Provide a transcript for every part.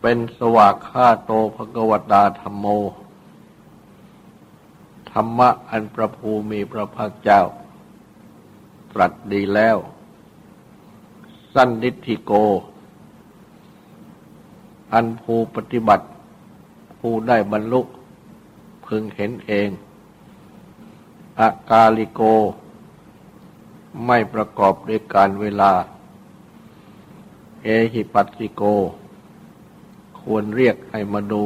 เป็นสวากขาโตภกวตาธรรมโม ธรรมะอันประภูมีพระภาคเจ้า ตรัสดีแล้ว สั้นนิธิโก อันภูปฏิบัติ ผู้ได้บรรลุพึงเห็นเองอากาลิโก ไม่ประกอบด้วยการเวลา เอหิปัสสิโก ควรเรียกให้มาดู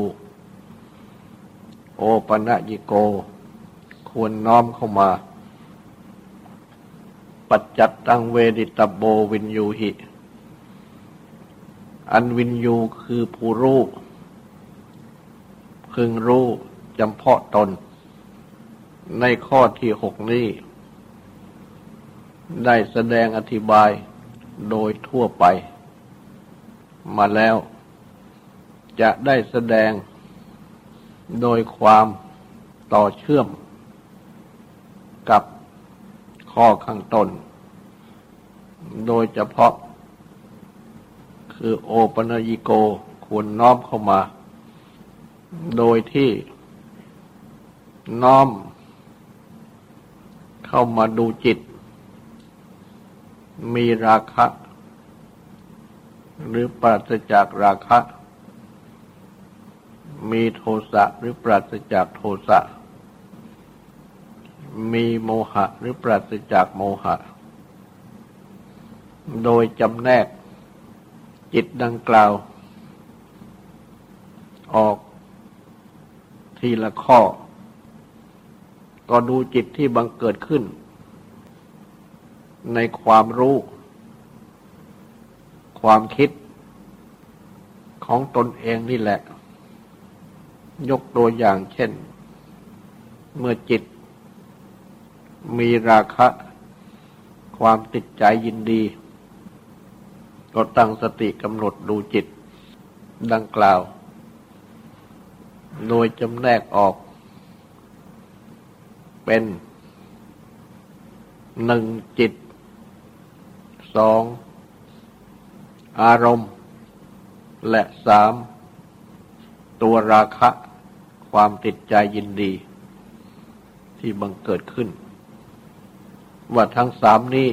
โอปัญญิโก ควรน้อมเข้ามา ปัจจัตตังเวดิตโบวินยูหิ อันวินยูคือผู้รู้พึงรู้จำเพาะตน ในข้อที่หกนี้ ได้แสดงอธิบายโดยทั่วไป มาแล้ว จะได้แสดงโดยความต่อเชื่อมกับข้อข้างต้น โดยเฉพาะ คือโอปนยิโกควรน้อมเข้ามา โดยที่น้อมเข้ามาดูจิต มีราคะ หรือปราศจากราคะ มีโทสะหรือปราศจากโทสะ มีโมหะหรือปราศจากโมหะ โดยจำแนกจิตดังกล่าว ออกทีละข้อ ก็ดูจิตที่บังเกิดขึ้น ในความรู้ ความคิดของตนเองนี่แหละ ยกตัวอย่างเช่น เมื่อจิต มีราคะ ความติดใจยินดี ก็ตั้งสติกำหนดดูจิต ดังกล่าว โดยจำแนกออก เป็นหนึ่งจิตสองอารมณ์ และสามตัวราคะ ความติดใจยินดี ที่บังเกิดขึ้น ว่าทั้งสามนี้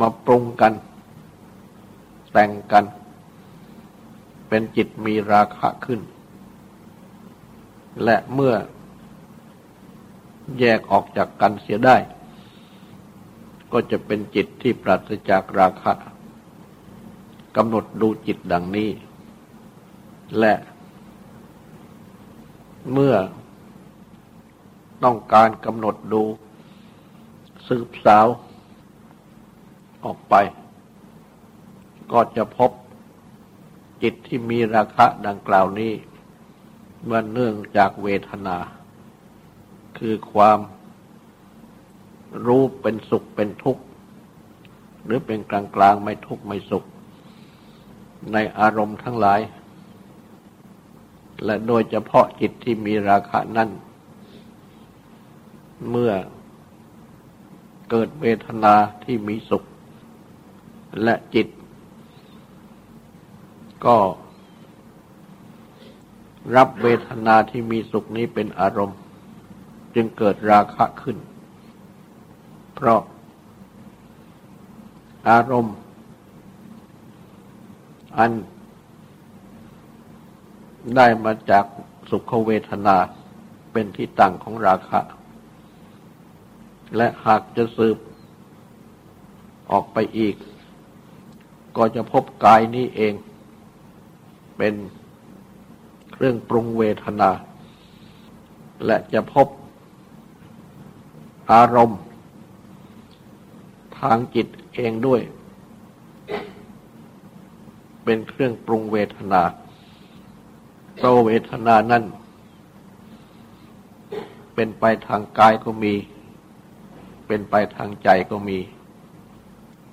มาปรุงกัน แต่งกัน เป็นจิตมีราคะขึ้น และเมื่อแยกออกจากกันเสียได้ ก็จะเป็นจิตที่ปราศจากราคะกำหนดดูจิตดังนี้ และ เมื่อต้องการกำหนดดู สืบสาว ออกไป ก็จะพบจิตที่มีราคะดังกล่าวนี้เมื่อเนื่องจากเวทนา คือความรู้เป็นสุขเป็นทุกข์ หรือเป็นกลางกลางไม่ทุกข์ไม่สุข ในอารมณ์ทั้งหลาย และโดยเฉพาะจิตที่มีราคะนั้น เมื่อเกิดเวทนาที่มีสุข และจิต ก็รับเวทนาที่มีสุขนี้เป็นอารมณ์ จึงเกิดราคะขึ้น เพราะอารมณ์ อัน ได้มาจากสุขเวทนาเป็นที่ตั้งของราคะ และหากจะสืบออกไปอีก ก็จะพบกายนี้เอง เป็นเครื่องปรุงเวทนา และจะพบอารมณ์ ทางจิตเองด้วย เป็นเครื่องปรุงเวทนา ราะเวทนานั้น เป็นไปทางกายก็มี เป็นไปทางใจก็มี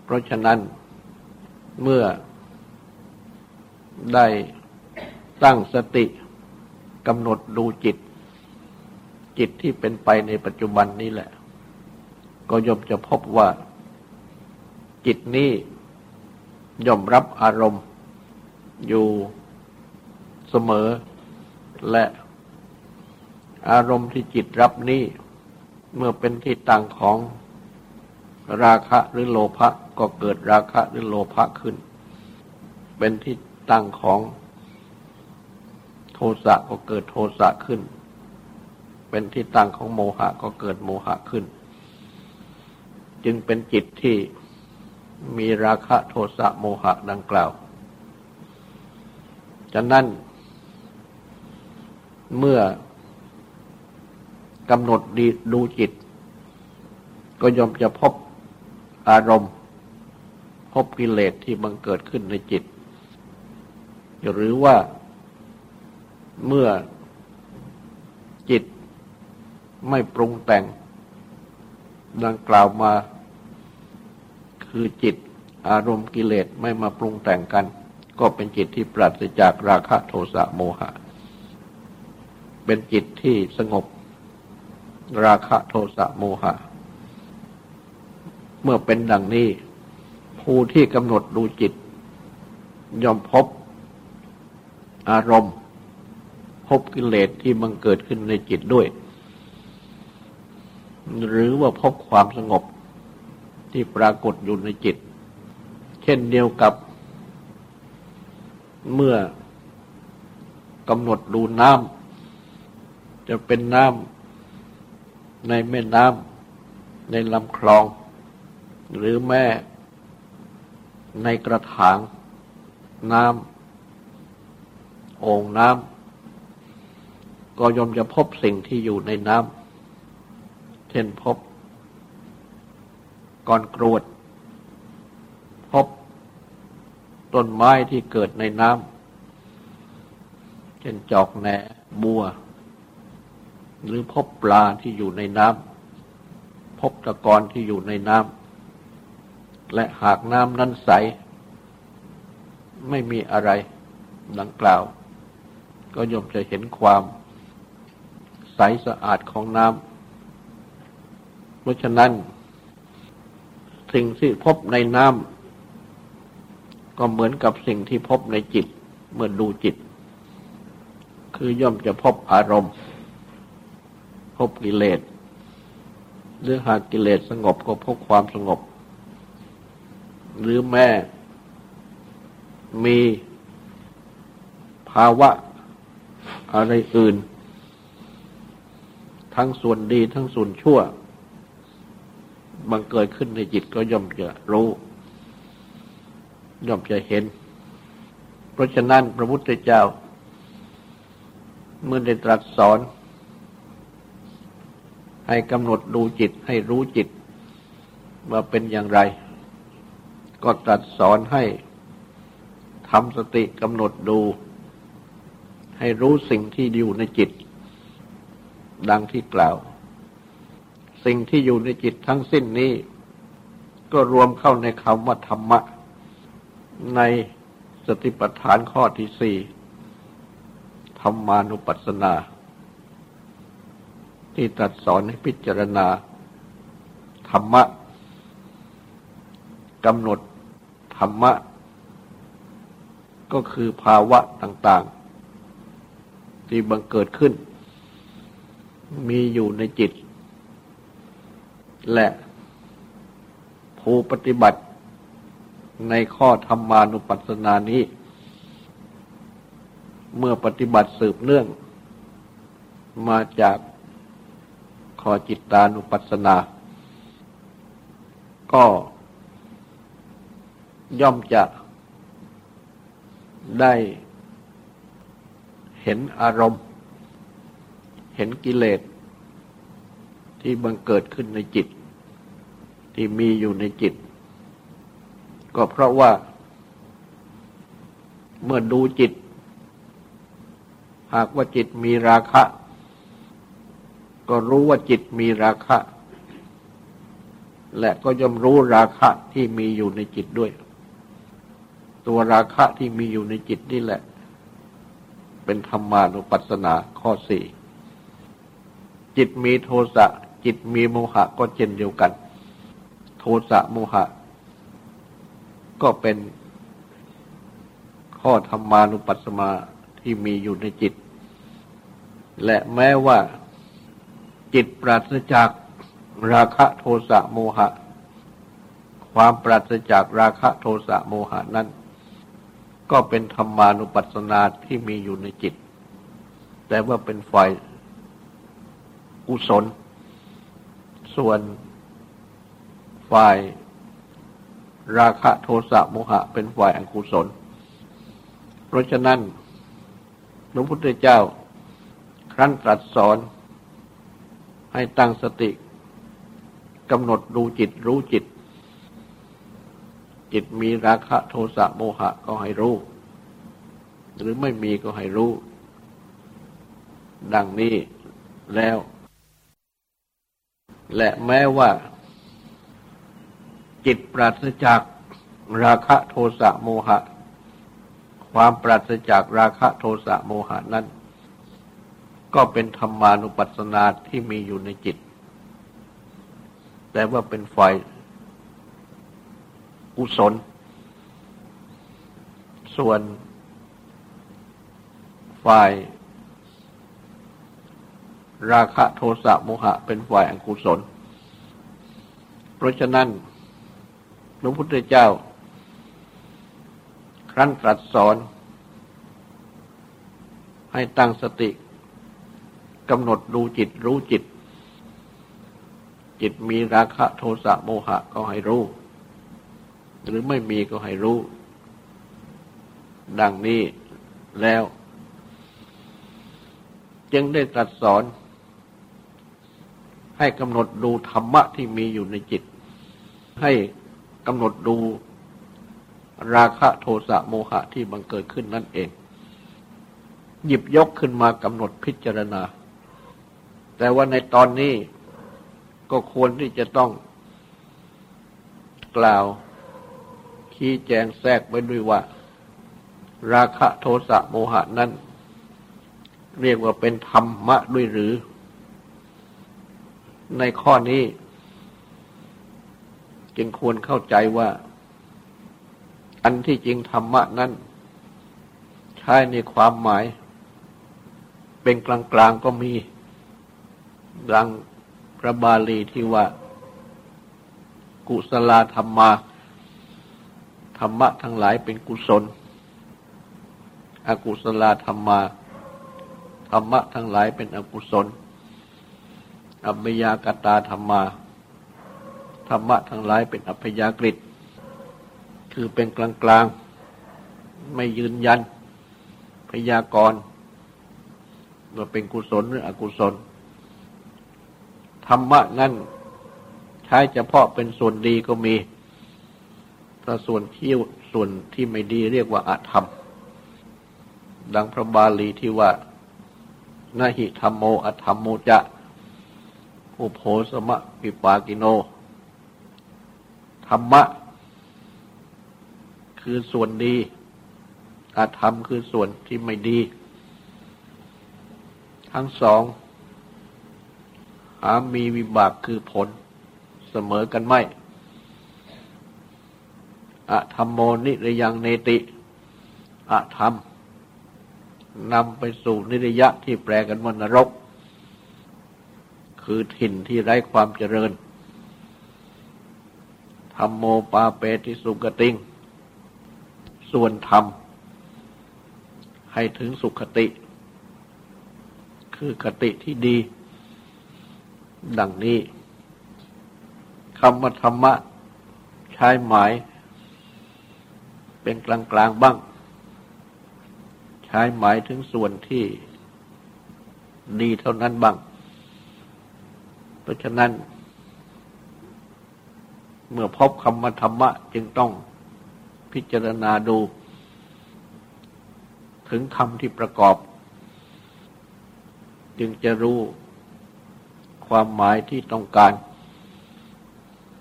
เพราะฉะนั้นเมื่อได้ตั้งสติกำหนดดูจิต จิตที่เป็นไปในปัจจุบันนี้แหละ ก็ย่อมจะพบว่า จิตนี้ย่อมรับอารมณ์อยู่ เสมอ และอารมณ์ที่จิตรับนี้เมื่อเป็นที่ตั้งของราคะหรือโลภะก็เกิดราคะหรือโลภะขึ้น เป็นที่ตั้งของโทสะก็เกิดโทสะขึ้น เป็นที่ตั้งของโมหะก็เกิดโมหะขึ้น จึงเป็นจิตที่มีราคะโทสะโมหะดังกล่าว ฉะนั้น เมื่อกำหนดดดูจิต ก็ย่อมจะพบอารมณ์ พบกิเลสที่บังเกิดขึ้นในจิต หรือว่าเมื่อจิตไม่ปรุงแต่ง ดังกล่าวมา คือจิตอารมณ์กิเลสไม่มาปรุงแต่งกัน ก็เป็นจิตที่ปราศจากราคะโทสะโมหะ เป็นจิตที่สงบ ราคะโทสะโมหะ เมื่อเป็นดังนี้ ผู้ที่กำหนดดูจิต ย่อมพบอารมณ์ พบกิเลสที่มันเกิดขึ้นในจิตด้วย หรือว่าพบความสงบที่ปรากฏอยู่ในจิต เช่นเดียวกับเมื่อกำหนดดูน้ำ จะเป็นน้ำในแม่น้ำในลำคลอง หรือแม่ในกระถาง น้ำโอ่งน้ำก็ยอมจะพบสิ่งที่อยู่ในน้ำเช่นพบก้อนกรวด พบต้นไม้ที่เกิดในน้ำเช่นจอกแหนบัว หรือพบปลาที่อยู่ในน้ำพบตะกอนที่อยู่ในน้ำและหากน้ำนั้นใส ไม่มีอะไรดังกล่าว ก็ย่อมจะเห็นความใสสะอาดของน้ำเพราะฉะนั้น สิ่งที่พบในน้ำก็เหมือนกับสิ่งที่พบในจิต เมื่อดูจิต คือย่อมจะพบอารมณ์ บกิเลสหรือหากกิเลสสงบก็พบความสงบ หรือแม่มีภาวะอะไรอื่น ทั้งส่วนดีทั้งส่วนชั่ว บังเกิดขึ้นในจิตก็ย่อมจะรู้ ย่อมจะเห็น เพราะฉะนั้นพระพุทธเจ้า เมื่อได้ตรัสสอน ให้กำหนดดูจิตให้รู้จิต ว่าเป็นอย่างไร ก็ตรัสสอนให้ทำสติกำหนดดู ให้รู้สิ่งที่อยู่ในจิต ดังที่กล่าว สิ่งที่อยู่ในจิตทั้งสิ้นนี้ ก็รวมเข้าในคำว่าธรรมะ ในสติปัฏฐานข้อที่สี่ธรรมานุปัสสนา ที่ตรัสสอนให้พิจารณา ธรรมะกำหนดธรรมะ ก็คือภาวะต่างๆ ที่บังเกิดขึ้น มีอยู่ในจิต และผู้ปฏิบัติในข้อธรรมานุปัสสนานี้เเมื่อปฏิบัติสืบเนื่อง มาจาก ขอจิตตานุปัสสนา ก็ย่อมจะได้เห็นอารมณ์ เห็นกิเลสที่บังเกิดขึ้นในจิต ที่มีอยู่ในจิต ก็เพราะว่าเมื่อดูจิต หากว่าจิตมีราคะ ก็รู้ว่าจิตมีราคะ และก็ย่อมรู้ราคะที่มีอยู่ในจิตด้วย ตัวราคะที่มีอยู่ในจิตนี่แหละ เป็นธรรมานุปัสสนาข้อสี่จิตมีโทสะจิตมีโมหะก็เช่นเดียวกัน โทสะโมหะ ก็เป็นข้อธรรมานุปัสสมาที่มีอยู่ในจิต และแม้ว่า จิตปราศจากราคะโทสะโมหะ ความปราศจากราคะโทสะโมหะนั้น ก็เป็นธรรมานุปัสสนาที่มีอยู่ในจิต แต่ว่าเป็นฝ่ายกุศล ส่วนฝ่ายราคะโทสะโมหะ เป็นฝ่ายอกุศล เพราะฉะนั้นพระพุทธเจ้าครั้นตรัสสอน ให้ตั้งสติกำหนดดูจิตรู้จิต จิตมีราคะโทสะโมหะก็ให้รู้ หรือไม่มีก็ให้รู้ ดังนี้แล้ว และแม้ว่า จิตปราศจากราคะโทสะโมหะ ความปราศจากราคะโทสะโมหะนั้น ก็เป็นธรรมานุปัสสนาที่มีอยู่ในจิต แต่ว่าเป็นฝ่ายกุศล ส่วนฝ่าย ราคะโทสะโมหะ เป็นฝ่ายอกุศล เพราะฉะนั้นพระพุทธเจ้า ครั้นตรัสสอน ให้ตั้งสติ กำหนดดูจิตรู้จิต จิตมีราคะโทสะโมหะก็ให้รู้ หรือไม่มีก็ให้รู้ ดังนี้แล้ว จึงได้ตรัสสอน ให้กำหนดดูธรรมะที่มีอยู่ในจิต ให้กำหนดดูราคะโทสะโมหะที่บังเกิดขึ้นนั่นเอง หยิบยกขึ้นมากำหนดพิจารณา แต่ว่าในตอนนี้ก็ควรที่จะต้องกล่าวขี้แจงแทรกไว้ด้วยว่า ราคะโทสะโมหะนั้น เรียกว่าเป็นธรรมะด้วยหรือ ในข้อนี้ จึงควรเข้าใจว่า อันที่จริงธรรมะนั้น ใช้ในความหมาย เป็นกลางๆก็มี ดังพระบาลีที่ว่า กุศลธรรมา ธรรมะทั้งหลายเป็นกุศล อกุศลธรรมา ธรรมะทั้งหลายเป็นอกุศล อัพยากตาธรรมา ธรรมะทั้งหลายเป็นอัพยากฤิคือเป็นกลางกลางไม่ยืนยัน พยากรณ์ว่าเป็นกุศลหรืออกุศล ธรรมะนั้นใช้เฉพาะเป็นส่วนดีก็มีถ้าส่วนที่ส่วนที่ไม่ดีเรียกว่าอาธรรม ดังพระบาลีที่ว่านาหิธรรมโมอธรรมโมจะ อุโภสมะปิปากิโน ธรรมะ คือส่วนดีอาธรรมคือส่วนที่ไม่ดี ทั้งสอง หามีวิบากคือผลเสมอกันไม่อะธรรมโมนิรยังเนติอะธรรมนำไปสู่นิรยะที่แปลกันว่านรก คือถิ่นที่ไร้ความเจริญธรรมโมปาเปติสุกติง ส่วนธรรม ให้ถึงสุขติ คือคติที่ดี ดังนี้คำว่าธรรมะ ใช้หมาย เป็นกลางๆบ้าง ใช้หมายถึงส่วนที่ดีเท่านั้นบ้าง เพราะฉะนั้น เมื่อพบคำว่าธรรมะ จึงต้องพิจารณาดู ถึงธรรมที่ประกอบ จึงจะรู้ ความหมายที่ต้องการ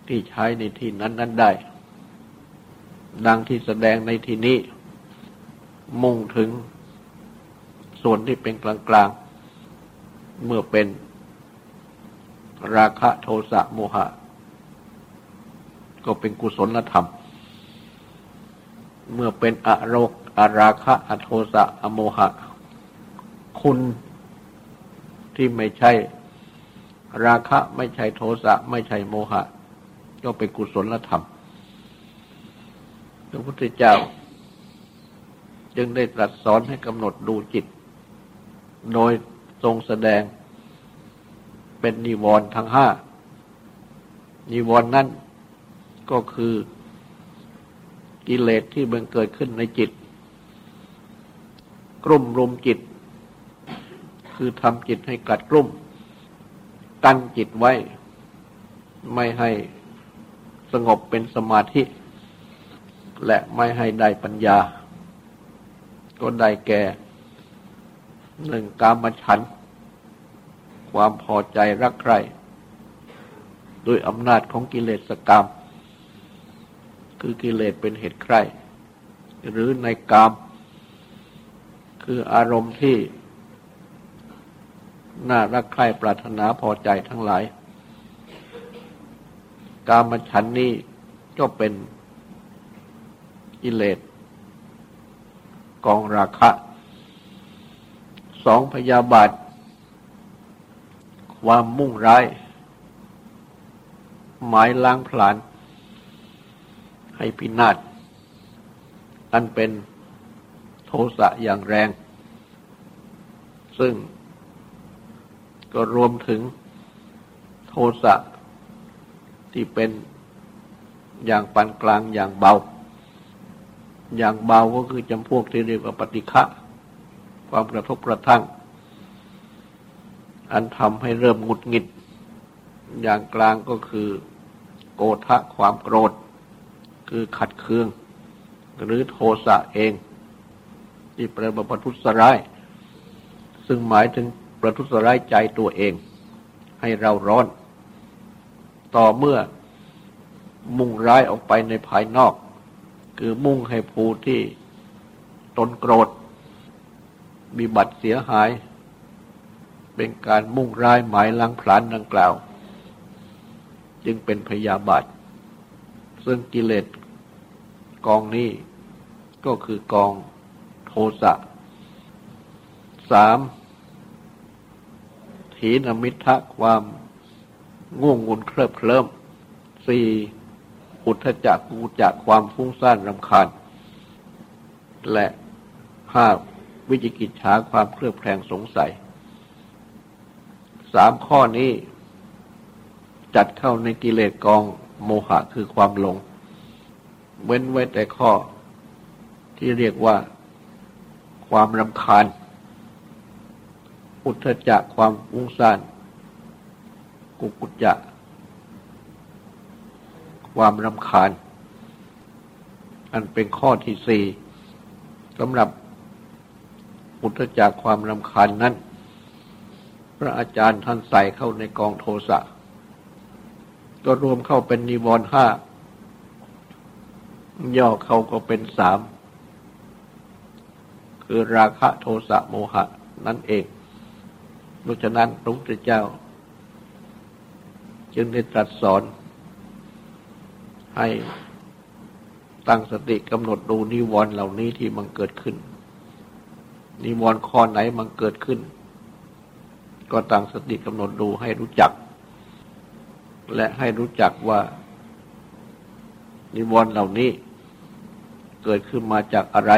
ที่ใช้ในที่นั้นนั้นได้ ดังที่แสดงในที่นี้ มุ่งถึงส่วนที่เป็นกลาง ๆ เมื่อเป็นราคะโทสะโมหะ ก็เป็นกุศลธรรม เมื่อเป็นอโรคอาราคะอโทสะอโมหะ คุณที่ไม่ใช่ ราคะไม่ใช่โทสะไม่ใช่โมหะ ก็เป็นกุศลธรรม พระพุทธเจ้า จึงได้ตรัสสอนให้กำหนดดูจิต โดยทรงแสดงเป็นนิวรณ์ทั้งห้า นิวรณ์นั้นก็คือกิเลสที่บังเกิดขึ้นในจิต กลุ่มรุมจิต คือทำจิตให้กัดกลุ่ม กั้นจิตไว้ ไม่ให้สงบเป็นสมาธิ และไม่ให้ได้ปัญญา ก็ได้แก่หนึ่งกามฉัน ความพอใจรักใครด้วยอำนาจของกิเลสกรรม คือกิเลสเป็นเหตุใคร่หรือในกามคืออารมณ์ที่ น่ารักใคร่ปรารถนาพอใจทั้งหลาย กามฉันนี้ก็เป็นกิเลสกองราคะ สองพยาบาท ความมุ่งร้าย หมายล้างผลาญให้พินาศอันเป็นโทสะอย่างแรง ซึ่ง ก็รวมถึงโทสะที่เป็นอย่างปานกลางอย่างเบา อย่างเบาก็คือจำพวกที่เรียกว่าปฏิฆะความกระทบกระทั่ง อันทำให้เริ่มหงุดหงิด อย่างกลางก็คือโกทะความโกรธ คือขัดเคือง หรือโทสะเอง ที่แปลว่าประทุษร้าย ซึ่งหมายถึง ประทุษร้ายใจตัวเอง ให้เราร้อน ต่อเมื่อมุ่งร้ายออกไปในภายนอก คือมุ่งให้ผู้ที่ตนโกรธ มีบัตรเสียหาย เป็นการมุ่งร้ายหมายลังผลานดังกล่าว จึงเป็นพยาบาท ซึ่งกิเลสกองนี้ก็คือกองโทสะสาม ถีนมิทะความง่วงงุนเคลิบเคลิ้มสี่อุทจักกูจักความฟุ้งซ่านรำคาญ และห้าวิจิกิจฉาความเคลือบแคลงสงสัย สามข้อนี้ จัดเข้าในกิเลสกองโมหะคือความหลง เว้นไว้แต่ข้อที่เรียกว่าความรำคาญ อุทธจักความวุ้งซ่าน กุกุจจะความรำคาญ อันเป็นข้อที่สี่สำหรับอุทธจักความรำคาญนั้น พระอาจารย์ท่านใส่เข้าในกองโทสะ ก็รวมเข้าเป็นนิวรณ์ห้า ย่อเขาก็เป็นสาม คือราคะโทสะโมหะนั่นเอง ดังฉะนั้นพระพุทธเจ้า จึงได้ตรัสสอน ให้ตั้งสติกำหนดดูนิวรณ์เหล่านี้ที่มันเกิดขึ้น นิวรณ์ข้อไหนมันเกิดขึ้น ก็ตั้งสติกำหนดดูให้รู้จัก และให้รู้จักว่า นิวรณ์เหล่านี้เกิดขึ้นมาจากอะไร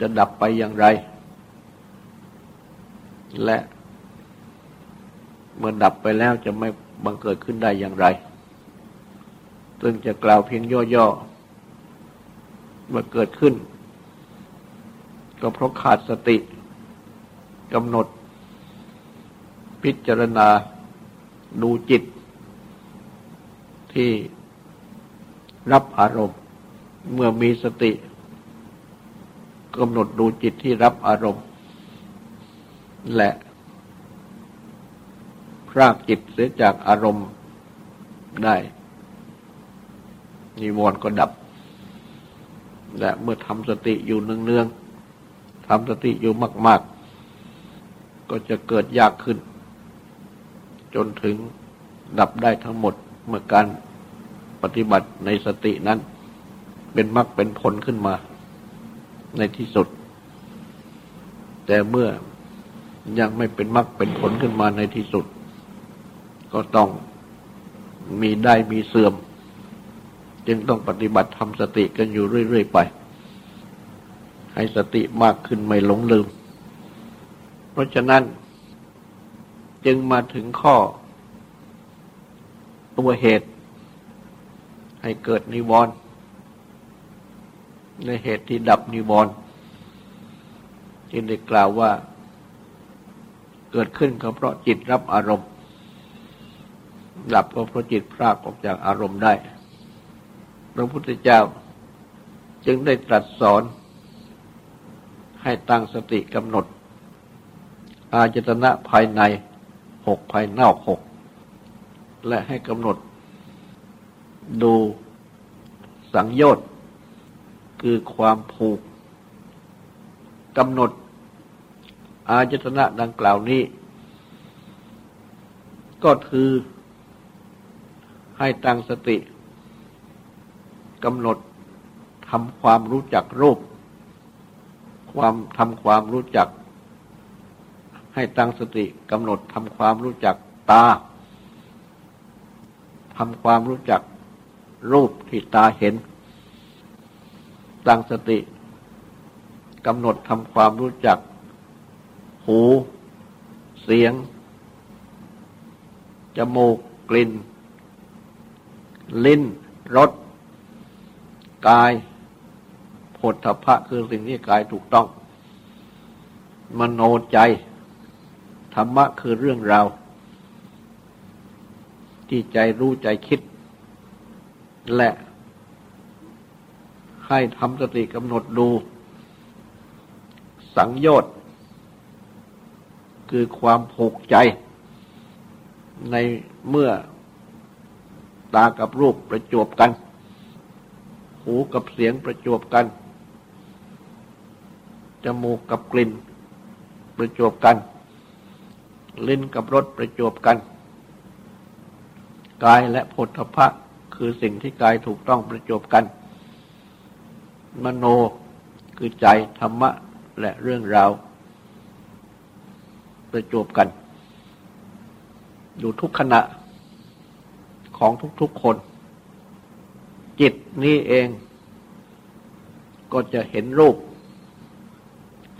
จะดับไปอย่างไร และเมื่อดับไปแล้วจะไม่บังเกิดขึ้นได้อย่างไร ซึ่งจะกล่าวเพียงย่อๆเมื่อเกิดขึ้น ก็เพราะขาดสติกำหนด พิจารณาดูจิต ที่รับอารมณ์ เมื่อมีสติกำหนดดูจิตที่รับอารมณ์ และพรากจิตเสียจากอารมณ์ได้นิวรณ์ก็ดับ และเมื่อทำสติอยู่เนืองๆทำสติอยู่มาก ๆ ก็จะเกิดยากขึ้น จนถึงดับได้ทั้งหมดเมื่อการปฏิบัติในสตินั้น เป็นมรรคเป็นผลขึ้นมา ในที่สุด แต่เมื่อ ยังไม่เป็นมรรคเป็นผลขึ้นมาในที่สุด ก็ต้องมีได้มีเสื่อม จึงต้องปฏิบัติทำสติกันอยู่เรื่อย ๆ ไป ให้สติมากขึ้นไม่หลงลืม เพราะฉะนั้นจึงมาถึงข้อ ตัวเหตุ ให้เกิดนิวรณ์ในเหตุที่ดับนิวรณ์ที่ได้กล่าวว่า เกิดขึ้นก็เพราะจิตรับอารมณ์ ดับก็เพราะจิตพรากออกจากอารมณ์ได้ พระพุทธเจ้าจึงได้ตรัสสอนให้ตั้งสติกำหนด อาจตนะภายในหกภายนอกหกและให้กำหนดดูสังโยชน์คือความผูกกำหนด อาจตนะดังกล่าวนี้ ก็คือให้ตั้งสติกำหนดทำความรู้จักรูป ความทำความรู้จัก ให้ตั้งสติกำหนดทำความรู้จักตาทำความรู้จักรูปที่ตาเห็น ตั้งสติกำหนดทำความรู้จัก หู เสียง จมูก กลิ่น ลิ้น รส กายผลทพะคือสิ่งที่กายถูกต้อง มโนใจ ธรรมะคือเรื่องราว ที่ใจรู้ใจคิด และให้ทำสติกำหนดดู สังโยชน์ คือความผูกใจในเมื่อตากับรูปประจวบกัน หูกับเสียงประจวบกัน จมูกกับกลิ่นประจวบกัน ลิ้นกับรสประจวบกัน กายและผลทพะคือสิ่งที่กายถูกต้องประจบกัน มโนคือใจธรรมะและเรื่องราว ประจบกัน อยู่ทุกขณะของทุกๆคน จิตนี้เองก็จะเห็นรูป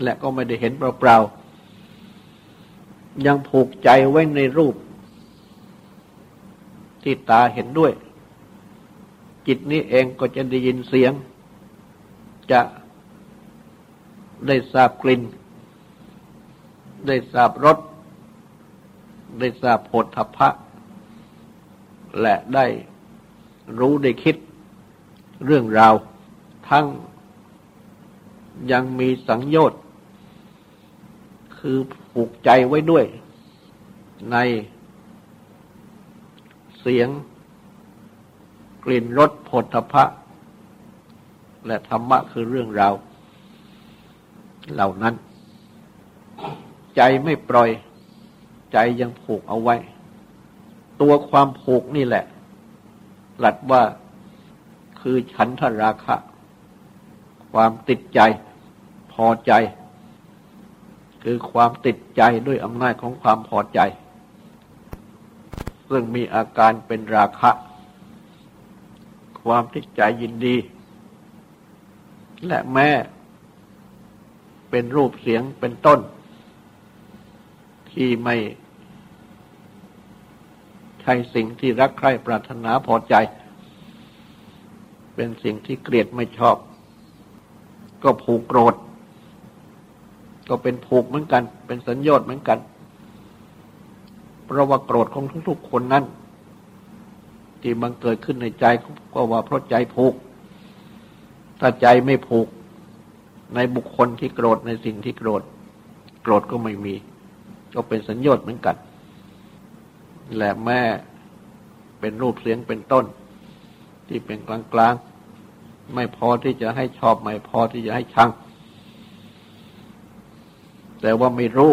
และก็ไม่ได้เห็นเปล่าๆ ยังผูกใจไว้ในรูป ที่ตาเห็นด้วย จิตนี้เองก็จะได้ยินเสียง จะได้ทราบกลิ่น ได้ทราบรสได้ทราบผลทพะ และได้รู้ได้คิดเรื่องราว ทั้งยังมีสังโยชน์ คือผูกใจไว้ด้วย ในเสียง กลิ่นรสผลทพะ และธรรมะคือเรื่องราว เหล่านั้น ใจไม่ปล่อย ใจยังผูกเอาไว้ ตัวความผูกนี่แหละหลัดว่าคือฉันทราคะ ความติดใจพอใจ คือความติดใจด้วยอำนาจของความพอใจ ซึ่งมีอาการเป็นราคะ ความติดใจยินดี และแม้เป็นรูปเสียงเป็นต้น ที่ไม่ใช่สิ่งที่รักใคร่ปรารถนาพอใจ เป็นสิ่งที่เกลียดไม่ชอบ ก็ผูกโกรธ ก็เป็นผูกเหมือนกัน เป็นสัญญาณเหมือนกัน เพราะว่าโกรธของทุกๆคนนั้น ที่บังเกิดขึ้นในใจก็ว่าเพราะใจผูก ถ้าใจไม่ผูกในบุคคลที่โกรธในสิ่งที่โกรธ โกรธก็ไม่มี ก็เป็นสัญญาณเหมือนกัน และแม่เป็นรูปเสียงเป็นต้น ที่เป็นกลางกลางไม่พอที่จะให้ชอบ ไม่พอที่จะให้ชัง แต่ว่าไม่รู้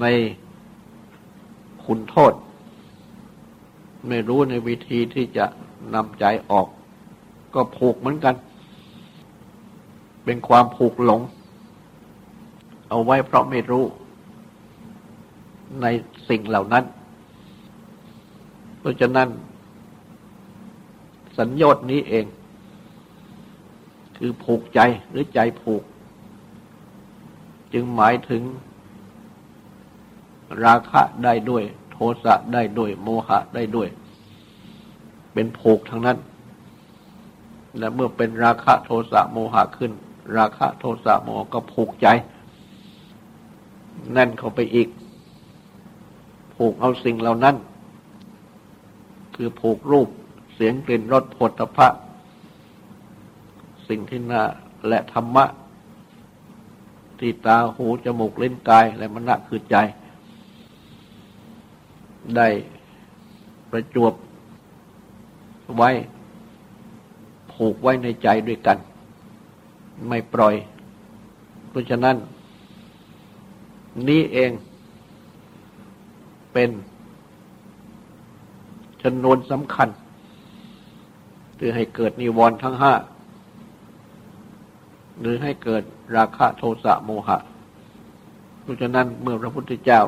ในคุณโทษ ไม่รู้ในวิธีที่จะนำใจออก ก็ผูกเหมือนกัน เป็นความผูกหลง เอาไว้เพราะไม่รู้ ในสิ่งเหล่านั้น เพราะฉะนั้น สัญญาณนี้เอง คือผูกใจหรือใจผูก จึงหมายถึง ราคะได้ด้วย โทสะได้ด้วย โมหะได้ด้วย เป็นผูกทั้งนั้นและเมื่อเป็นราคะโทสะโมหะขึ้น ราคะโทสะโมหะก็ผูกใจ แน่นเข้าไปอีก ผูกเอาสิ่งเหล่านั้น คือผูกรูปเสียงกลิ่นรสผลตภะสิ่งที่น่าและธรรมะ ที่ตาหูจมูกเล่นกายและมณะคือใจ ได้ประจวบไว้ ผูกไว้ในใจด้วยกัน ไม่ปล่อย เพราะฉะนั้น นี้เอง เป็นชนวนสำคัญคือให้เกิดนิวรณ์ทั้งห้า หรือให้เกิดราคะโทสะโมหะ เพราะฉะนั้นเมื่อพระพุทธเจ้า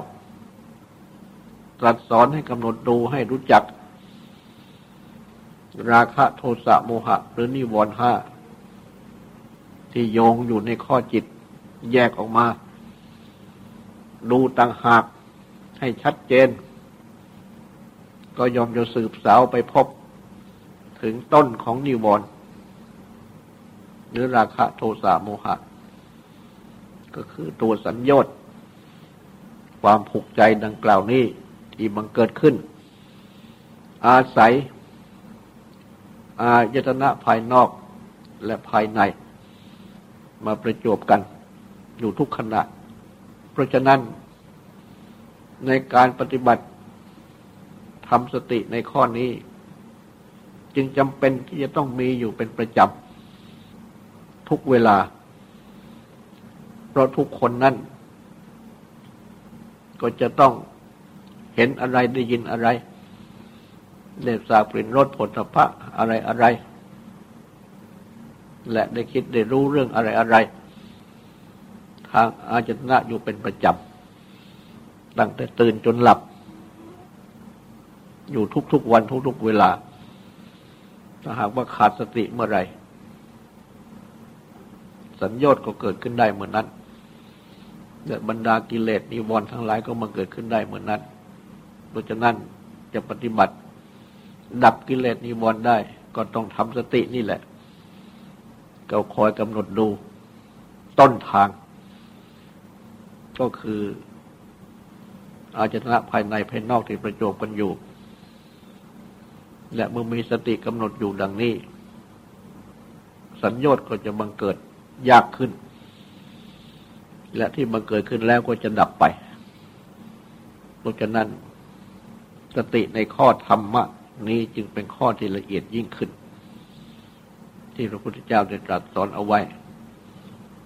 ตรัสสอนให้กำหนดดูให้รู้จัก ราคะโทสะโมหะ หรือนิวรณ์ห้า ที่โยงอยู่ในข้อจิตแยกออกมา ดูต่างหาก ให้ชัดเจน ก็ยอมจะสืบสาวไปพบถึงต้นของนิวรณ์หรือราคะโทสะโมหะ ก็คือตัวสัญญาตความผูกใจดังกล่าวนี้ที่บังเกิดขึ้น อาศัย อายตนะภายนอกและภายใน มาประจบกันอยู่ทุกขณะ เพราะฉะนั้น ในการปฏิบัติทำสติในข้อนี้ จึงจำเป็นที่จะต้องมีอยู่เป็นประจำทุกเวลา เพราะทุกคนนั้นก็จะต้องเห็นอะไรได้ยินอะไรเดบสาปรินรสผลพระอะไรอะไร และได้คิดได้รู้เรื่องอะไรอะไร ทางอาจนะอยู่เป็นประจำ ตั้งแต่ตื่นจนหลับ อยู่ทุกๆวันทุกๆเวลา ถ้าหากว่าขาดสติเมื่อไรสัญญาก็เกิดขึ้นได้เหมือนนั้นและบรรดากิเลสนิวรณ์ทั้งหลายก็มาเกิดขึ้นได้เหมือนนั้นเพราะฉะนั้นจะปฏิบัติ ดับกิเลสนิวรณ์ได้ ก็ต้องทำสตินี่แหละเราคอยกำหนดดูต้นทาง ก็คือ อาจนะภายในภายนอกที่ประจบกันอยู่ และเมื่อมีสติกำหนดอยู่ดังนี้ สัญญาก็จะบังเกิดยากขึ้น และที่บังเกิดขึ้นแล้วก็จะดับไป เพราะฉะนั้นสติในข้อธรรมะนี้จึงเป็นข้อที่ละเอียดยิ่งขึ้น ที่พระพุทธเจ้าได้ตรัสสอนเอาไว้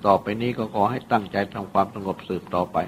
ต่อไปนี้ก็ขอให้ตั้งใจทำความสงบสืบต่อไป